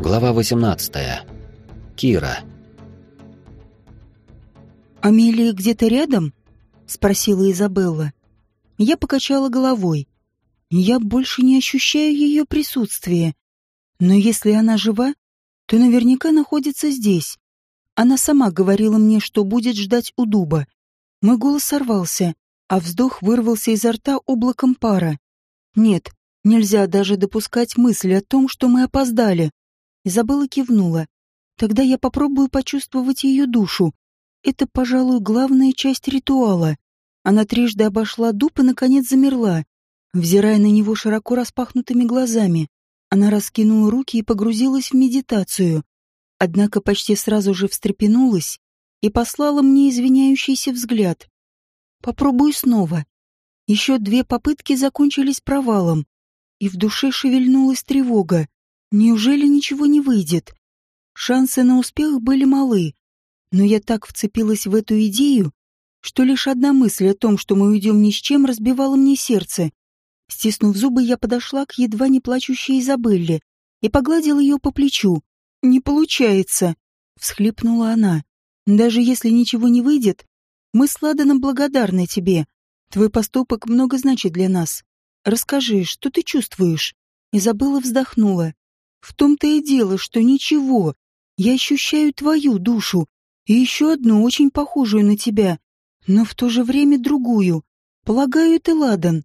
Глава 18. Кира. «Амелия где-то рядом?» — спросила Изабелла. Я покачала головой. Я больше не ощущаю ее присутствия. Но если она жива, то наверняка находится здесь. Она сама говорила мне, что будет ждать у дуба. Мой голос сорвался, а вздох вырвался изо рта облаком пара. Нет, нельзя даже допускать мысли о том, что мы опоздали. Изабелла кивнула. Тогда я попробую почувствовать ее душу. Это, пожалуй, главная часть ритуала. Она трижды обошла дуб и, наконец, замерла, взирая на него широко распахнутыми глазами. Она раскинула руки и погрузилась в медитацию. Однако почти сразу же встрепенулась и послала мне извиняющийся взгляд. Попробую снова. Еще две попытки закончились провалом, и в душе шевельнулась тревога. Неужели ничего не выйдет? Шансы на успех были малы, но я так вцепилась в эту идею, что лишь одна мысль о том, что мы уйдем ни с чем, разбивала мне сердце. Стиснув зубы, я подошла к едва не плачущей Изабелле и погладила ее по плечу. «Не получается!» — всхлипнула она. «Даже если ничего не выйдет, мы с Ладаном благодарны тебе. Твой поступок много значит для нас. Расскажи, что ты чувствуешь?» Изабелла вздохнула. В том-то и дело, что ничего. Я ощущаю твою душу и еще одну, очень похожую на тебя, но в то же время другую. Полагаю, это Ладан.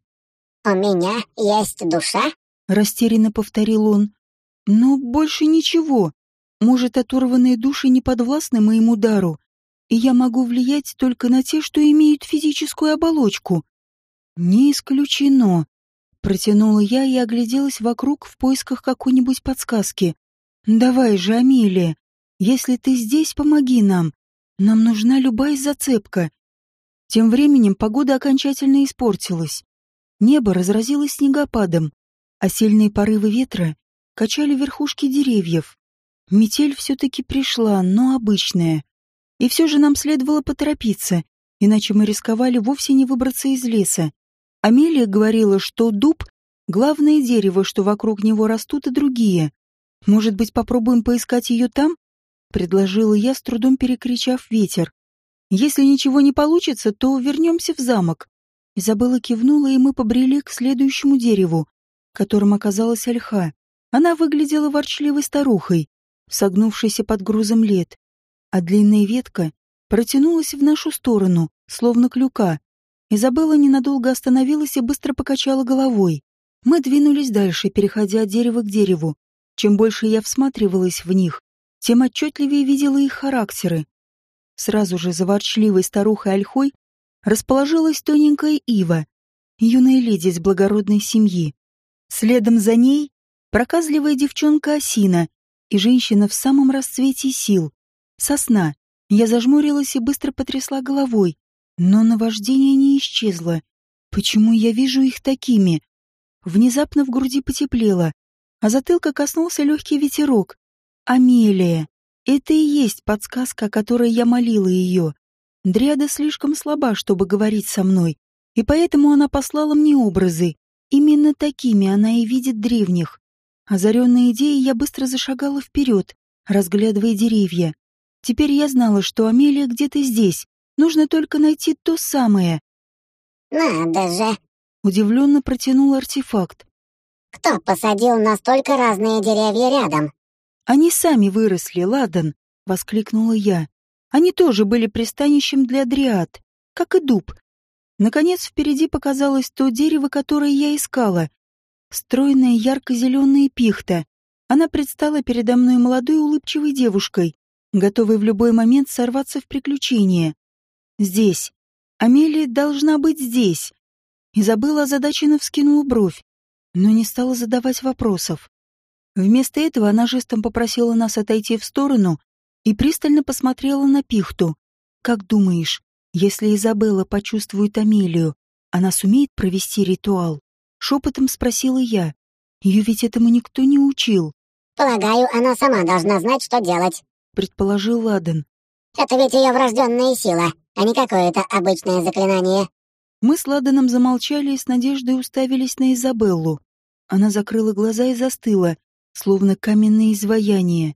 «У меня есть душа?» — растерянно повторил он. «Но больше ничего. Может, оторванные души не подвластны моему дару, и я могу влиять только на те, что имеют физическую оболочку». «Не исключено», Протянула я и огляделась вокруг в поисках какой-нибудь подсказки. «Давай же, Амелия, если ты здесь, помоги нам. Нам нужна любая зацепка». Тем временем погода окончательно испортилась. Небо разразилось снегопадом, а сильные порывы ветра качали верхушки деревьев. Метель все-таки пришла, но обычная. И все же нам следовало поторопиться, иначе мы рисковали вовсе не выбраться из леса. Амелия говорила, что дуб — главное дерево, что вокруг него растут и другие. Может быть, попробуем поискать ее там? Предложила я, с трудом перекричав ветер. Если ничего не получится, то вернемся в замок. Изабелла кивнула, и мы побрели к следующему дереву, которым оказалась ольха. Она выглядела ворчливой старухой, согнувшейся под грузом лет, а длинная ветка протянулась в нашу сторону, словно клюка. Изабелла ненадолго остановилась и быстро покачала головой. Мы двинулись дальше, переходя от дерева к дереву. Чем больше я всматривалась в них, тем отчетливее видела их характеры. Сразу же за ворчливой старухой Ольхой расположилась тоненькая ива, юная леди из благородной семьи. Следом за ней проказливая девчонка Осина и женщина в самом расцвете сил. Сосна. Я зажмурилась и быстро потрясла головой, но наваждение не исчезло. Почему я вижу их такими? Внезапно в груди потеплело, а затылка коснулся легкий ветерок. Амелия. Это и есть подсказка, о которой я молила ее. Дриада слишком слаба, чтобы говорить со мной, и поэтому она послала мне образы. Именно такими она и видит древних. Озаренная идеей, я быстро зашагала вперед, разглядывая деревья. Теперь я знала, что Амелия где-то здесь, Нужно только найти то самое. Надо же. Удивленно протянул артефакт. Кто посадил настолько разные деревья рядом? Они сами выросли, Ладан, воскликнула я. Они тоже были пристанищем для дриад, как и дуб. Наконец впереди показалось то дерево, которое я искала. Стройная ярко-зеленая пихта. Она предстала передо мной молодой улыбчивой девушкой, готовой в любой момент сорваться в приключения. Здесь. Амелия должна быть здесь. Изабелла озадаченно вскинула бровь, но не стала задавать вопросов. Вместо этого она жестом попросила нас отойти в сторону и пристально посмотрела на Пихту. «Как думаешь, если Изабелла почувствует Амелию, она сумеет провести ритуал?» Шепотом спросила я. Ее ведь этому никто не учил. «Полагаю, она сама должна знать, что делать», — предположил Ладен. «Это ведь ее врожденная сила а не какое-то обычное заклинание. Мы с Ладаном замолчали и с надеждой уставились на Изабеллу. Она закрыла глаза и застыла, словно каменное изваяние.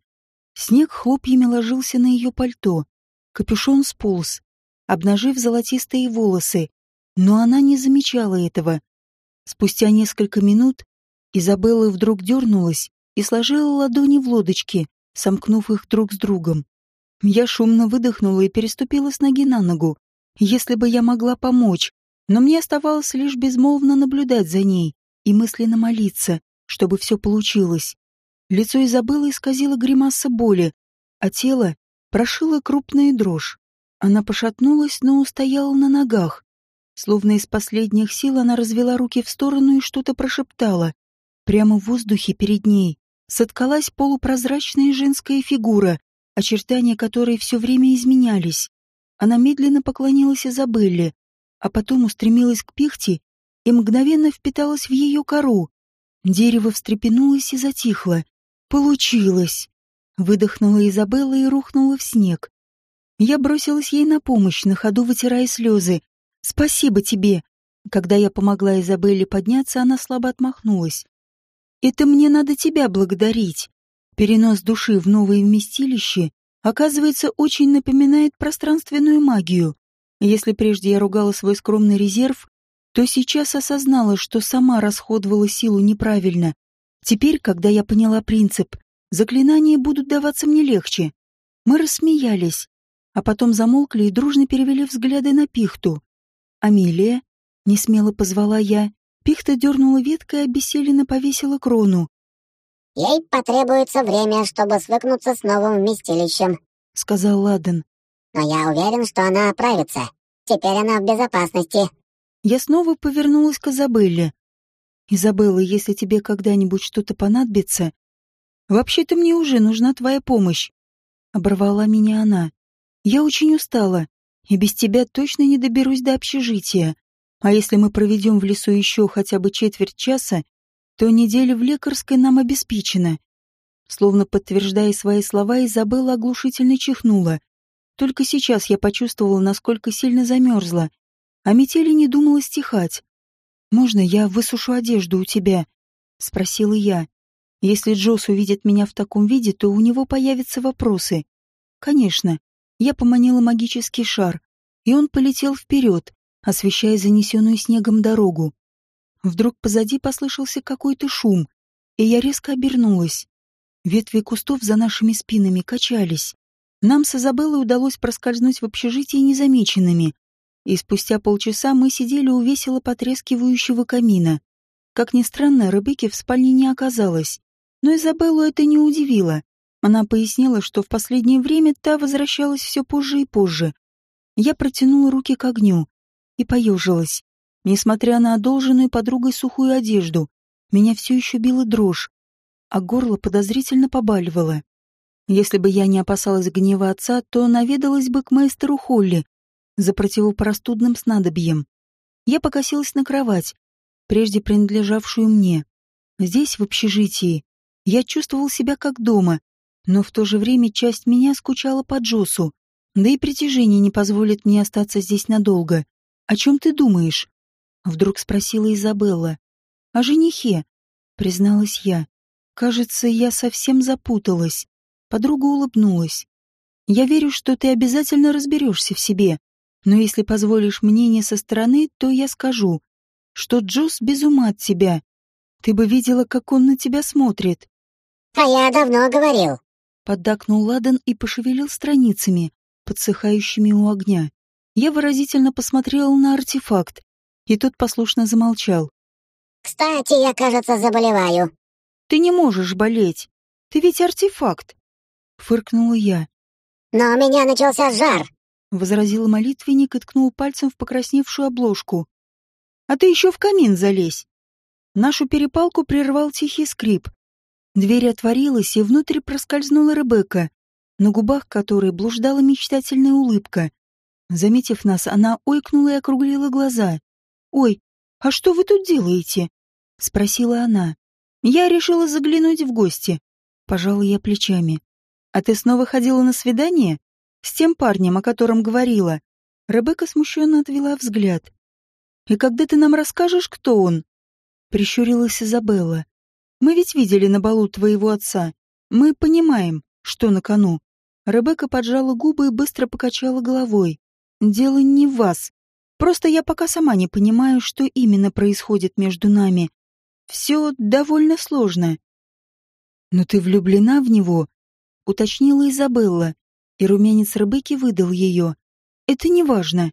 Снег хлопьями ложился на ее пальто. Капюшон сполз, обнажив золотистые волосы, но она не замечала этого. Спустя несколько минут Изабелла вдруг дернулась и сложила ладони в лодочки, сомкнув их друг с другом. Я шумно выдохнула и переступила с ноги на ногу. Если бы я могла помочь, но мне оставалось лишь безмолвно наблюдать за ней и мысленно молиться, чтобы все получилось. Лицо Изабеллы исказило гримаса боли, а тело прошило крупная дрожь. Она пошатнулась, но устояла на ногах. Словно из последних сил она развела руки в сторону и что-то прошептала. Прямо в воздухе перед ней соткалась полупрозрачная женская фигура, очертания которой все время изменялись. Она медленно поклонилась Изабелле, а потом устремилась к пихте и мгновенно впиталась в ее кору. Дерево встрепенулось и затихло. «Получилось!» Выдохнула Изабелла и рухнула в снег. Я бросилась ей на помощь, на ходу вытирая слезы. «Спасибо тебе!» Когда я помогла Изабелле подняться, она слабо отмахнулась. «Это мне надо тебя благодарить. Перенос души в новое вместилище, оказывается, очень напоминает пространственную магию. Если прежде я ругала свой скромный резерв, то сейчас осознала, что сама расходовала силу неправильно. Теперь, когда я поняла принцип, заклинания будут даваться мне легче. Мы рассмеялись, а потом замолкли и дружно перевели взгляды на пихту. «Амелия?» — несмело позвала я. Пихта дернула веткой и обессиленно повесила крону. «Ей потребуется время, чтобы свыкнуться с новым вместилищем», — сказал Ладен. «Но я уверен, что она оправится. Теперь она в безопасности». Я снова повернулась к Изабелле. «Изабелла, если тебе когда-нибудь что-то понадобится...» «Вообще-то мне уже нужна твоя помощь», — оборвала меня она. «Я очень устала, и без тебя точно не доберусь до общежития. А если мы проведем в лесу еще хотя бы четверть часа, то неделя в лекарской нам обеспечена. Словно подтверждая свои слова, Изабелла оглушительно чихнула. Только сейчас я почувствовала, насколько сильно замерзла, а метели не думала стихать. «Можно я высушу одежду у тебя?» — спросила я. «Если Джосс увидит меня в таком виде, то у него появятся вопросы». «Конечно». Я поманила магический шар, и он полетел вперед, освещая занесенную снегом дорогу. Вдруг позади послышался какой-то шум, и я резко обернулась. Ветви кустов за нашими спинами качались. Нам с Изабеллой удалось проскользнуть в общежитие незамеченными, и спустя полчаса мы сидели у весело потрескивающего камина. Как ни странно, Ребекки в спальне не оказалось, но Изабеллу это не удивило. Она пояснила, что в последнее время та возвращалась все позже и позже. Я протянула руки к огню и поежилась. Несмотря на одолженную подругой сухую одежду, меня все еще била дрожь, а горло подозрительно побаливало. Если бы я не опасалась гнева отца, то наведалась бы к мастеру Холли за противопростудным снадобьем. Я покосилась на кровать, прежде принадлежавшую мне. Здесь, в общежитии, я чувствовал себя как дома, но в то же время часть меня скучала по Джосу, да и притяжение не позволит мне остаться здесь надолго. О чем ты думаешь? Вдруг спросила Изабелла. «О женихе», — призналась я. «Кажется, я совсем запуталась». Подруга улыбнулась. «Я верю, что ты обязательно разберешься в себе. Но если позволишь мнение со стороны, то я скажу, что Джос без ума от тебя. Ты бы видела, как он на тебя смотрит». «А я давно говорил», — поддакнул Ладан и пошевелил страницами, подсыхающими у огня. Я выразительно посмотрела на артефакт, и тот послушно замолчал. «Кстати, я, кажется, заболеваю». «Ты не можешь болеть. Ты ведь артефакт», — фыркнула я. «Но у меня начался жар», — возразил молитвенник и ткнул пальцем в покрасневшую обложку. «А ты еще в камин залезь». Нашу перепалку прервал тихий скрип. Дверь отворилась, и внутрь проскользнула Ребекка, на губах которой блуждала мечтательная улыбка. Заметив нас, она ойкнула и округлила глаза. «Ой, а что вы тут делаете?» — спросила она. «Я решила заглянуть в гости». Пожала я плечами. «А ты снова ходила на свидание? С тем парнем, о котором говорила?» Ребекка смущенно отвела взгляд. «И когда ты нам расскажешь, кто он?» Прищурилась Изабелла. Мы ведь видели на балу твоего отца. Мы понимаем, что на кону. Ребекка поджала губы и быстро покачала головой. Дело не в вас. Просто я пока сама не понимаю, что именно происходит между нами. Все довольно сложно. Но ты влюблена в него, уточнила Изабелла, и румянец Ребекки выдал ее. Это не важно.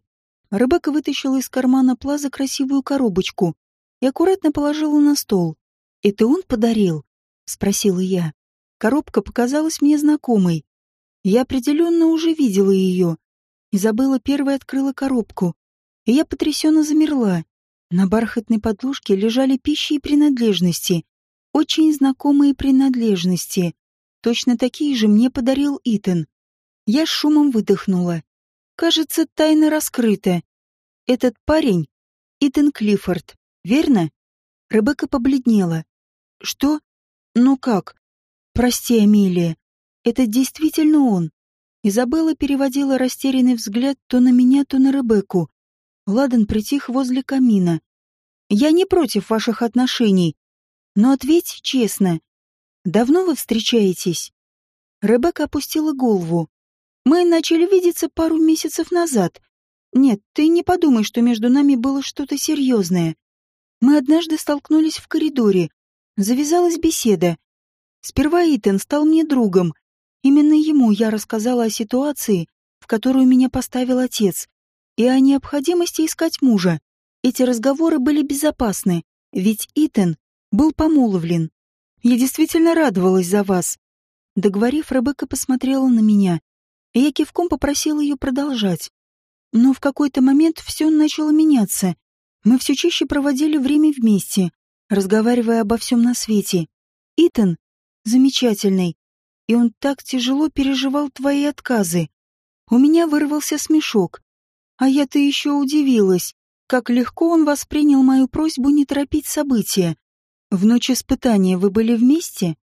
Ребекка вытащила из кармана плаза красивую коробочку и аккуратно положила на стол. «Это он подарил?» — спросила я. Коробка показалась мне знакомой. Я определенно уже видела ее. Изабелла первой открыла коробку, и я потрясенно замерла. На бархатной подложке лежали пищи и принадлежности. Очень знакомые принадлежности. Точно такие же мне подарил Итан. Я с шумом выдохнула. Кажется, тайна раскрыта. Этот парень — Итан Клиффорд, верно? Ребекка побледнела. Что? Ну как? Прости, Амелия. Это действительно он. Изабелла переводила растерянный взгляд то на меня, то на Ребекку. Ладан притих возле камина. «Я не против ваших отношений, но ответь честно. Давно вы встречаетесь?» Ребекка опустила голову. Мы начали видеться пару месяцев назад. Нет, ты не подумай, что между нами было что-то серьезное. Мы однажды столкнулись в коридоре. Завязалась беседа. Сперва Итан стал мне другом. Именно ему я рассказала о ситуации, в которую меня поставил отец, и о необходимости искать мужа. Эти разговоры были безопасны, ведь Итан был помолвлен. Я действительно радовалась за вас. Договорив, Ребекка посмотрела на меня и я кивком попросил ее продолжать. Но в какой-то момент все начало меняться. Мы все чаще проводили время вместе, разговаривая обо всем на свете. Итан замечательный, и он так тяжело переживал твои отказы. У меня вырвался смешок. А я-то еще удивилась, как легко он воспринял мою просьбу не торопить события. В ночь испытания вы были вместе?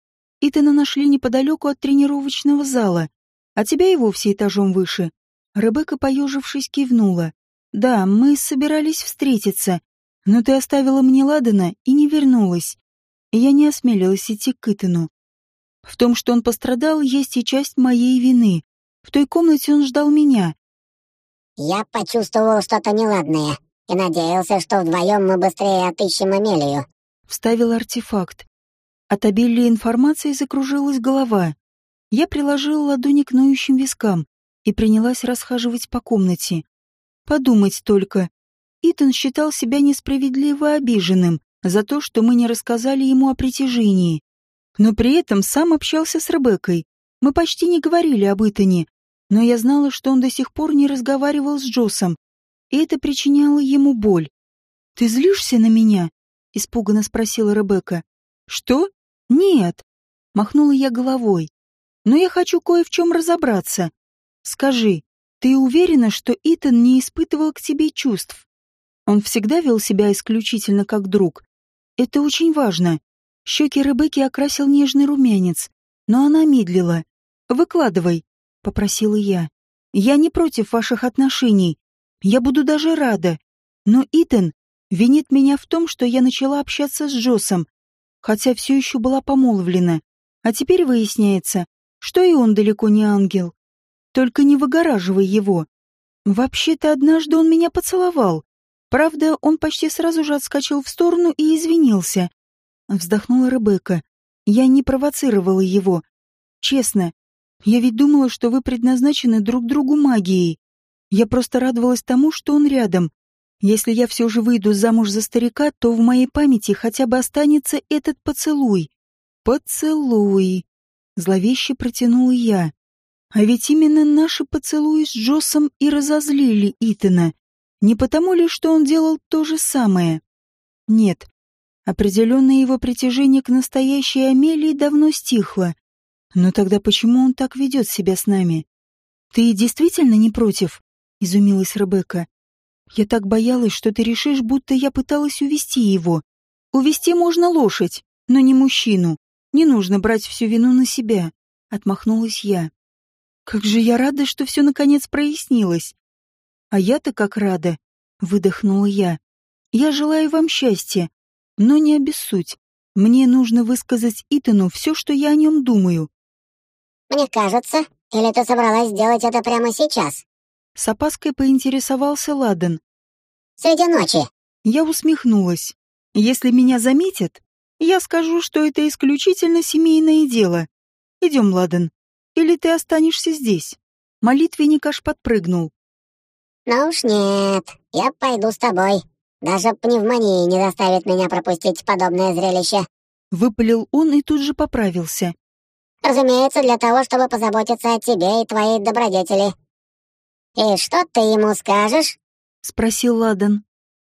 Итана нашли неподалеку от тренировочного зала а тебя и вовсе этажом выше». Ребекка, поежившись, кивнула. «Да, мы собирались встретиться, но ты оставила мне Ладана и не вернулась. я не осмелилась идти к Итану. В том, что он пострадал, есть и часть моей вины. В той комнате он ждал меня». «Я почувствовал что-то неладное и надеялся, что вдвоем мы быстрее отыщем Амелию», — вставил артефакт. От обилия информации закружилась голова. Я приложила ладони к ноющим вискам и принялась расхаживать по комнате. Подумать только. Итан считал себя несправедливо обиженным за то, что мы не рассказали ему о притяжении. Но при этом сам общался с Ребеккой. Мы почти не говорили об Итане, но я знала, что он до сих пор не разговаривал с Джосом, и это причиняло ему боль. «Ты злишься на меня?» — испуганно спросила Ребекка. «Что? Нет!» — махнула я головой но я хочу кое в чем разобраться. Скажи, ты уверена, что Итан не испытывал к тебе чувств? Он всегда вел себя исключительно как друг. Это очень важно. Щеки Ребекки окрасил нежный румянец, но она медлила. «Выкладывай», — попросила я. «Я не против ваших отношений. Я буду даже рада. Но Итан винит меня в том, что я начала общаться с Джосом, хотя все еще была помолвлена. А теперь выясняется, что и он далеко не ангел. Только не выгораживай его. Вообще-то однажды он меня поцеловал. Правда, он почти сразу же отскочил в сторону и извинился. Вздохнула Ребекка. Я не провоцировала его. Честно, я ведь думала, что вы предназначены друг другу магией. Я просто радовалась тому, что он рядом. Если я все же выйду замуж за старика, то в моей памяти хотя бы останется этот поцелуй. Поцелуй. Зловеще протянул я. А ведь именно наши поцелуи с Джоссом и разозлили Итана. Не потому ли, что он делал то же самое? Нет. Определенное его притяжение к настоящей Амелии давно стихло. Но тогда почему он так ведет себя с нами? Ты действительно не против? Изумилась Ребекка. Я так боялась, что ты решишь, будто я пыталась увести его. Увести можно лошадь, но не мужчину. Не нужно брать всю вину на себя, отмахнулась я. Как же я рада, что все наконец прояснилось. А я-то как рада, выдохнула я. Я желаю вам счастья, но не обессудь. Мне нужно высказать Итану все, что я о нем думаю. Мне кажется, или ты собралась сделать это прямо сейчас? С опаской поинтересовался Ладан. Среди ночи. Я усмехнулась. Если меня заметят, я скажу, что это исключительно семейное дело. Идем, Ладан. Или ты останешься здесь? Молитвенник аж подпрыгнул. Ну уж нет, я пойду с тобой. Даже пневмония не заставит меня пропустить подобное зрелище. Выпалил он и тут же поправился. Разумеется, для того, чтобы позаботиться о тебе и твоей добродетели. И что ты ему скажешь? Спросил Ладан,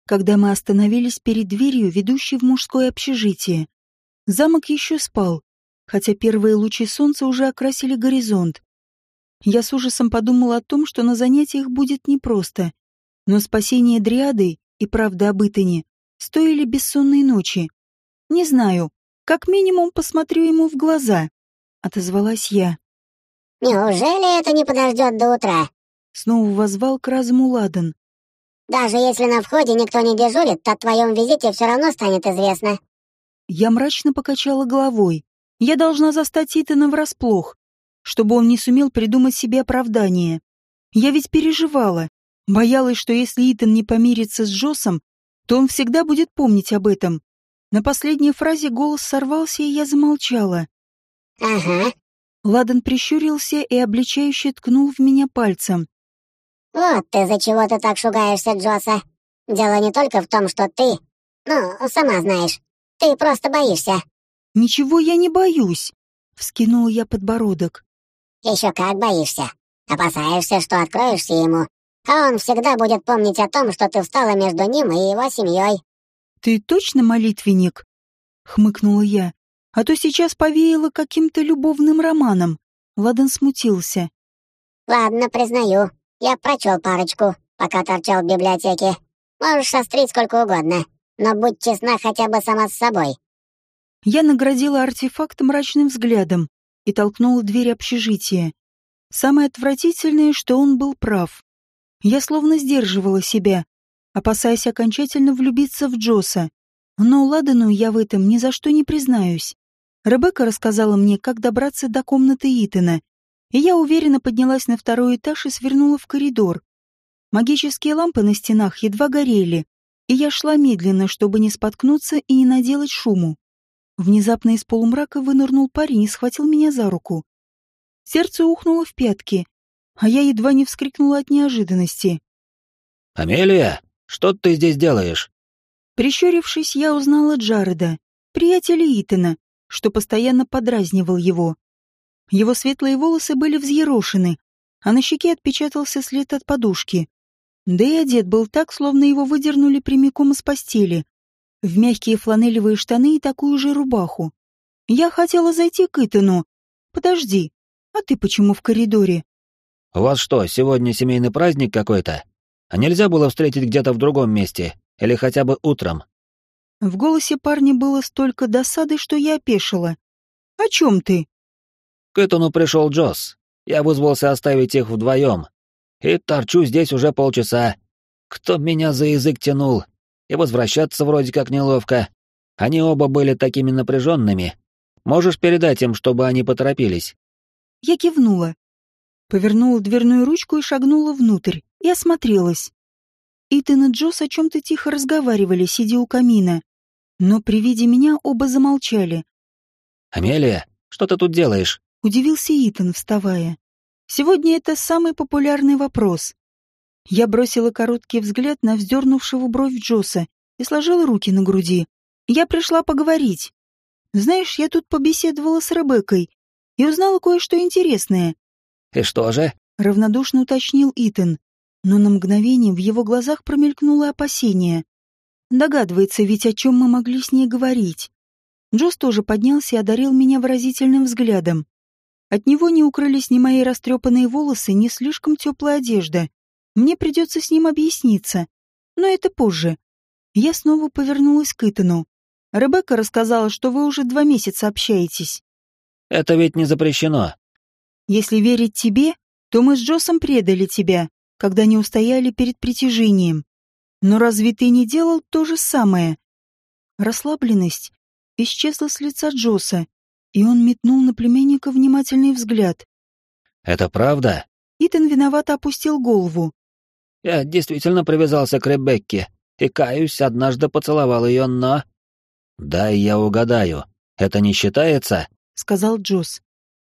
когда мы остановились перед дверью, ведущей в мужское общежитие. Замок еще спал, хотя первые лучи солнца уже окрасили горизонт. Я с ужасом подумала о том, что на занятиях будет непросто, но спасение Дриады и правда об Итане стоили бессонной ночи. Не знаю, как минимум посмотрю ему в глаза, — отозвалась я. «Неужели это не подождет до утра?» Снова возвал к разуму Ладан. «Даже если на входе никто не дежурит, то о твоем визите все равно станет известно». Я мрачно покачала головой. Я должна застать Итана врасплох, чтобы он не сумел придумать себе оправдание. Я ведь переживала, боялась, что если Итан не помирится с Джосом, то он всегда будет помнить об этом. На последней фразе голос сорвался, и я замолчала. «Ага». Ладан прищурился и обличающе ткнул в меня пальцем. «Вот ты за чего ты так шугаешься, Джоса. Дело не только в том, что ты... Ну, сама знаешь. Ты просто боишься». «Ничего я не боюсь», — вскинул я подбородок. Еще как боишься. Опасаешься, что откроешься ему, а он всегда будет помнить о том, что ты встала между ним и его семьей. «Ты точно молитвенник?» — хмыкнула я. «А то сейчас повеяло каким-то любовным романом». Ладан смутился. «Ладно, признаю. Я прочел парочку, пока торчал в библиотеке. Можешь сострить сколько угодно, но будь честна хотя бы сама с собой». Я наградила артефакт мрачным взглядом и толкнула дверь общежития. Самое отвратительное, что он был прав. Я словно сдерживала себя, опасаясь окончательно влюбиться в Джоса. Но Ладану я в этом ни за что не признаюсь. Ребекка рассказала мне, как добраться до комнаты Итана, и я уверенно поднялась на второй этаж и свернула в коридор. Магические лампы на стенах едва горели, и я шла медленно, чтобы не споткнуться и не наделать шуму. Внезапно из полумрака вынырнул парень и схватил меня за руку. Сердце ухнуло в пятки, а я едва не вскрикнула от неожиданности. «Амелия, что ты здесь делаешь?» Прищурившись, я узнала Джареда, приятеля Итана, что постоянно подразнивал его. Его светлые волосы были взъерошены, а на щеке отпечатался след от подушки. Да и одет был так, словно его выдернули прямиком из постели, в мягкие фланелевые штаны и такую же рубаху. Я хотела зайти к Итану. Подожди, а ты почему в коридоре? «У вас что, сегодня семейный праздник какой-то? А нельзя было встретить где-то в другом месте? Или хотя бы утром?» В голосе парня было столько досады, что я опешила. «О чем ты?» К Итану пришел Джосс. Я вызвался оставить их вдвоем. И торчу здесь уже полчаса. Кто меня за язык тянул? И возвращаться вроде как неловко. Они оба были такими напряженными. Можешь передать им, чтобы они поторопились?» Я кивнула. Повернула дверную ручку и шагнула внутрь, и осмотрелась. Итан и Джос о чем-то тихо разговаривали, сидя у камина. Но при виде меня оба замолчали. «Амелия, что ты тут делаешь?» — удивился Итан, вставая. «Сегодня это самый популярный вопрос. Я бросила короткий взгляд на вздернувшего бровь Джоса и сложила руки на груди. Я пришла поговорить. Знаешь, я тут побеседовала с Ребеккой и узнала кое-что интересное. «И что же?» — равнодушно уточнил Итан. Но на мгновение в его глазах промелькнуло опасение. Догадывается ведь, о чем мы могли с ней говорить. Джос тоже поднялся и одарил меня выразительным взглядом. От него не укрылись ни мои растрепанные волосы, ни слишком теплая одежда. Мне придется с ним объясниться. Но это позже. Я снова повернулась к Итану. Ребекка рассказала, что вы уже два месяца общаетесь. Это ведь не запрещено. Если верить тебе, то мы с Джосом предали тебя, когда не устояли перед притяжением. Но разве ты не делал то же самое? Расслабленность исчезла с лица Джоса, и он метнул на племянника внимательный взгляд. «Это правда?» Итан виновато опустил голову. «Я действительно привязался к Ребекке, и, каюсь, однажды поцеловал ее, но...» «Дай я угадаю, это не считается?» — сказал Джос.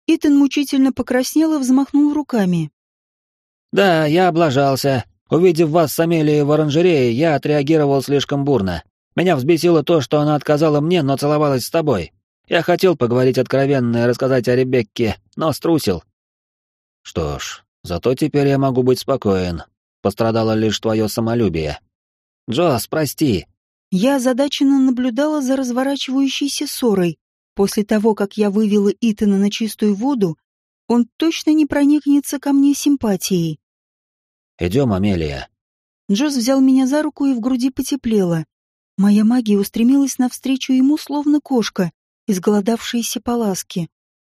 Итан мучительно покраснел и взмахнул руками. «Да, я облажался. Увидев вас с Амелией в оранжерее, я отреагировал слишком бурно. Меня взбесило то, что она отказала мне, но целовалась с тобой. Я хотел поговорить откровенно и рассказать о Ребекке, но струсил». «Что ж, зато теперь я могу быть спокоен. Пострадало лишь твое самолюбие. Джос, прости». Я озадаченно наблюдала за разворачивающейся ссорой. После того, как я вывела Итана на чистую воду, он точно не проникнется ко мне симпатией. «Идем, Амелия». Джоз взял меня за руку и в груди потеплело. Моя магия устремилась навстречу ему, словно кошка, изголодавшаяся по ласке.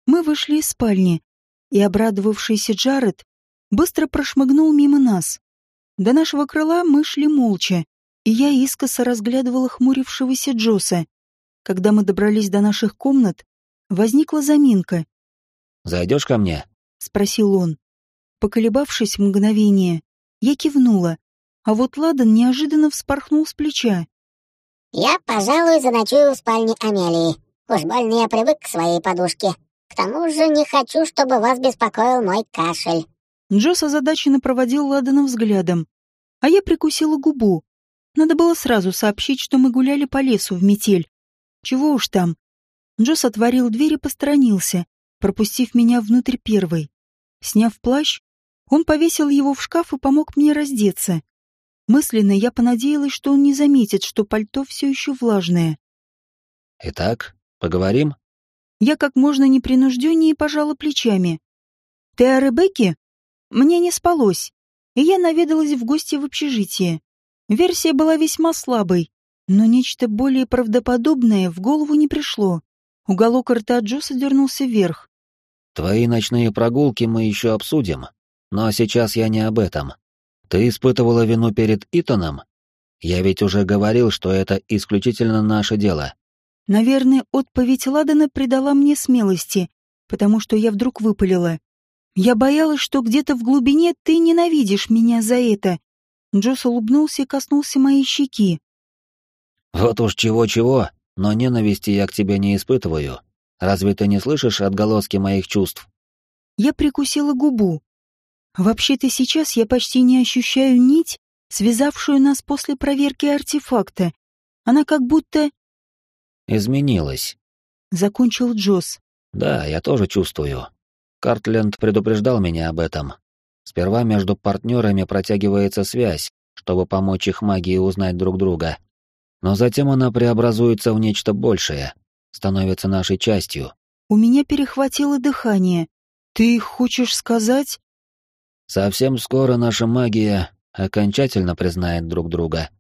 Мы вышли из спальни, и обрадовавшийся Джаред быстро прошмыгнул мимо нас. До нашего крыла мы шли молча, и я искоса разглядывала хмурившегося Джоса. Когда мы добрались до наших комнат, возникла заминка. «Зайдешь ко мне?» — спросил он. Поколебавшись мгновение, я кивнула, а вот Ладан неожиданно вспорхнул с плеча. «Я, пожалуй, заночую в спальне Амелии. Уж больно я привык к своей подушке. К тому же не хочу, чтобы вас беспокоил мой кашель». Джос озадаченно проводил Ладана взглядом, а я прикусила губу. Надо было сразу сообщить, что мы гуляли по лесу в метель. Чего уж там. Джос отворил дверь и посторонился, пропустив меня внутрь первой. Сняв плащ, он повесил его в шкаф и помог мне раздеться. Мысленно я понадеялась, что он не заметит, что пальто все еще влажное. «Итак, поговорим?» Я как можно непринужденнее пожала плечами. «Ты о Ребекке?» Мне не спалось, и я наведалась в гости в общежитие. Версия была весьма слабой, но нечто более правдоподобное в голову не пришло. Уголок рта Джоса дернулся вверх. «Твои ночные прогулки мы еще обсудим, но сейчас я не об этом. Ты испытывала вину перед Итаном? Я ведь уже говорил, что это исключительно наше дело. Наверное, отповедь Ладана придала мне смелости, потому что я вдруг выпалила. Я боялась, что где-то в глубине ты ненавидишь меня за это. Джос улыбнулся и коснулся моей щеки. Вот уж чего-чего, но ненависти я к тебе не испытываю. Разве ты не слышишь отголоски моих чувств? Я прикусила губу. Вообще-то сейчас я почти не ощущаю нить, связавшую нас после проверки артефакта. Она как будто... Изменилась. Закончил Джосс. Да, я тоже чувствую. Картленд предупреждал меня об этом. Сперва между партнерами протягивается связь, чтобы помочь их магии узнать друг друга. Но затем она преобразуется в нечто большее, становится нашей частью. У меня перехватило дыхание. Ты хочешь сказать? Совсем скоро наша магия окончательно признает друг друга.